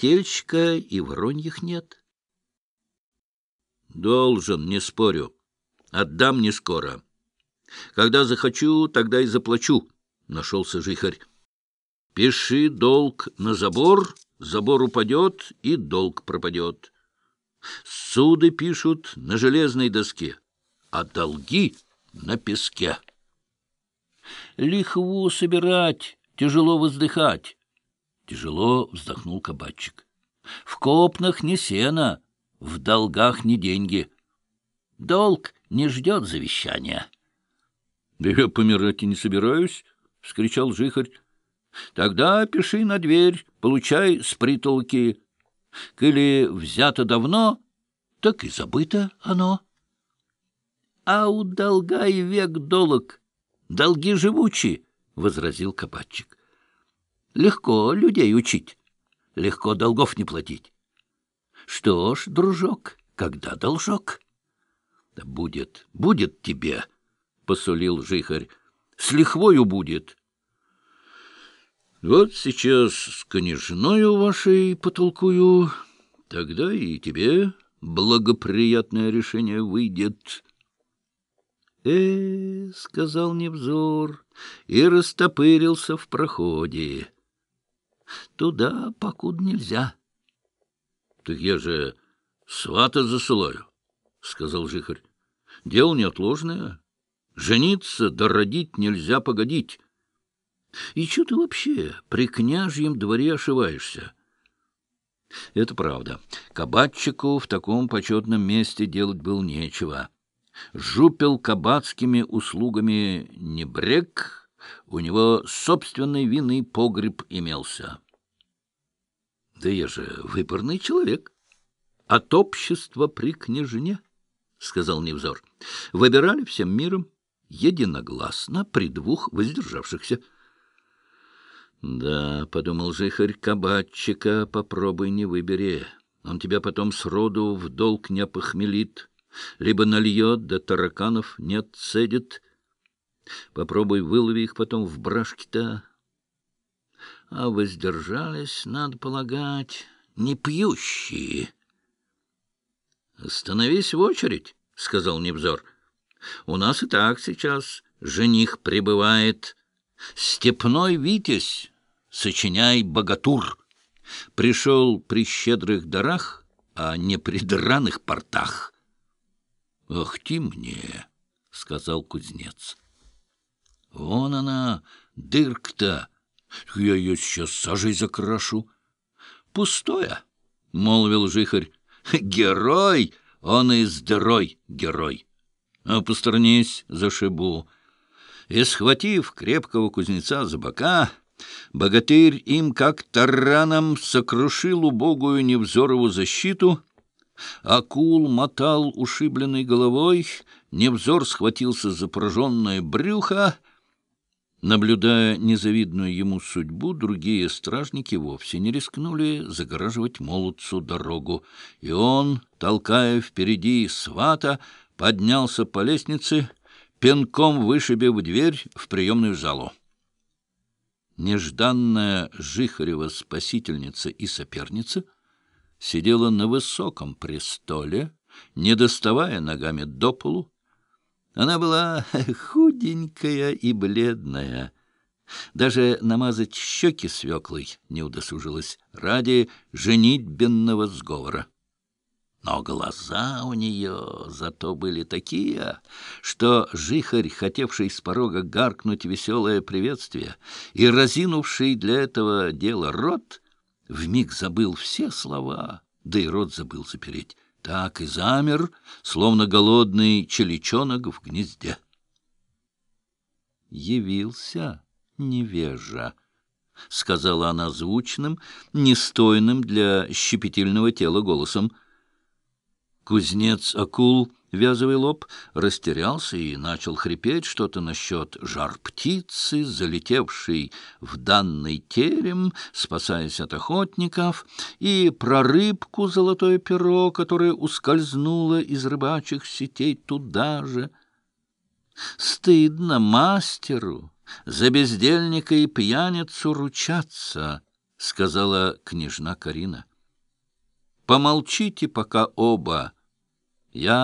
котельщика и вороньих нет. Должен, не спорю. Отдам не скоро. Когда захочу, тогда и заплачу, — нашелся жихарь. Пиши долг на забор, забор упадет, и долг пропадет. Суды пишут на железной доске, а долги на песке. Лихву собирать, тяжело воздыхать. Тяжело вздохнул кабачик. В копнах не сено, в долгах не деньги. Долг не ждет завещания. — Да я помирать и не собираюсь, — вскричал жихарь. — Тогда пиши на дверь, получай с притолки. Коли взято давно, так и забыто оно. А у долга и век долг, долги живучи, — возразил кабачик. Легко людей учить, легко долгов не платить. Что ж, дружок, когда должок? Да будет, будет тебе, — посулил жихарь, — с лихвою будет. Вот сейчас с княжною вашей потолкую, тогда и тебе благоприятное решение выйдет. Э, — сказал Невзор и растопырился в проходе. Туда покуда нельзя. — Так я же свата засылаю, — сказал Жихарь. — Дело неотложное. Жениться да родить нельзя погодить. И что ты вообще при княжьем дворе ошиваешься? Это правда. Кабатчику в таком почетном месте делать было нечего. Жупел кабацкими услугами не брег, у него собственный винный погреб имелся. Да я же выборный человек. От общества при княжне, — сказал Невзор. Выбирали всем миром, единогласно, при двух воздержавшихся. Да, — подумал жихарь, — кабачика попробуй не выбери. Он тебя потом сроду в долг не опохмелит, либо нальет, да тараканов не отцедит. Попробуй вылови их потом в брашки-то. А воздержались, надо полагать, не пьющие. — Становись в очередь, — сказал Невзор. — У нас и так сейчас жених прибывает. Степной Витязь, сочиняй богатур. Пришел при щедрых дарах, а не при драных портах. — Ах ты мне, — сказал кузнец. — Вон она, дырка-то. Я ее сейчас сажей закрашу. — Пустое, — молвил жихарь. Герой, он и здоровый герой. А посторонись, зашибу. И, схватив крепкого кузнеца за бока, богатырь им как тараном сокрушил убогую невзорову защиту, акул мотал ушибленной головой, невзор схватился за пораженное брюхо, Наблюдая незавидную ему судьбу, другие стражники вовсе не рискнули загораживать молодцу дорогу, и он, толкая впереди свата, поднялся по лестнице, пинком вышибив дверь в приемную залу. Нежданная Жихарева спасительница и соперница сидела на высоком престоле, не доставая ногами до полу, она была худенькая и бледная. Даже намазать щеки свеклой не удосужилась ради женитьбенного сговора. Но глаза у нее зато были такие, что жихарь, хотевший с порога гаркнуть веселое приветствие и разинувший для этого дела рот, вмиг забыл все слова, да и рот забыл запереть так и замер, словно голодный челичонок в гнезде. «Явился невежа», — сказала она звучным, нестойным для щепетильного тела голосом. Кузнец акул вязовый лоб растерялся и начал хрипеть что-то насчет жар птицы, залетевшей в данный терем, спасаясь от охотников, и про рыбку золотое перо, которое ускользнуло из рыбачьих сетей туда же. Стыдно мастеру за бездельника и пьяницу ручаться, — сказала княжна Карина. Помолчите пока оба. Я